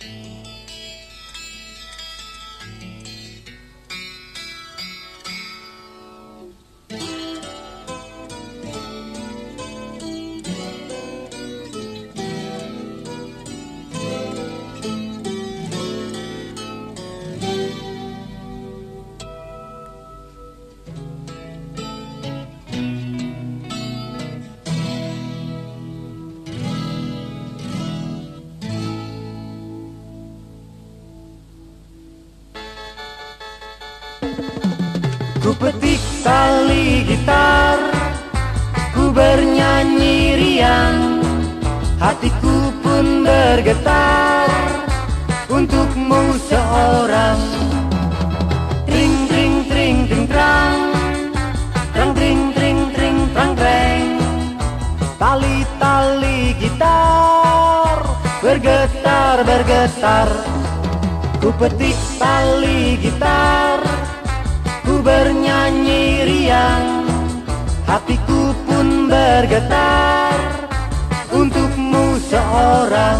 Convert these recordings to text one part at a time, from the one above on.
Bye. Ku petik tali gitar Ku bernyanyi riang. Hatiku pun bergetar Untukmu seorang Tring tring tring tring trang. Trang tring tring tring trang trang. Tali tali gitar Bergetar bergetar. Ku petik tali gitar. Hatiku pun bergetar Untukmu seorang.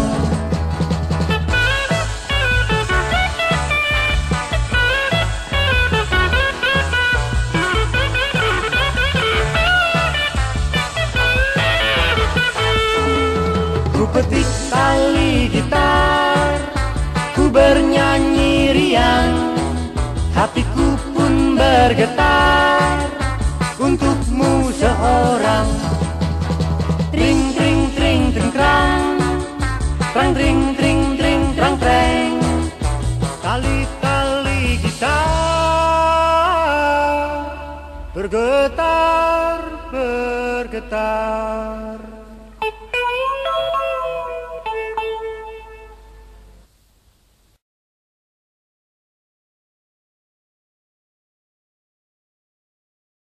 Ku petik tali gitar Ku bernyanyi riang. Hatiku pun bergetar untukmu seorang Tring tring tring tring trang Trang tring tring tring trang treng Tali-tali gitar Bergetar bergetar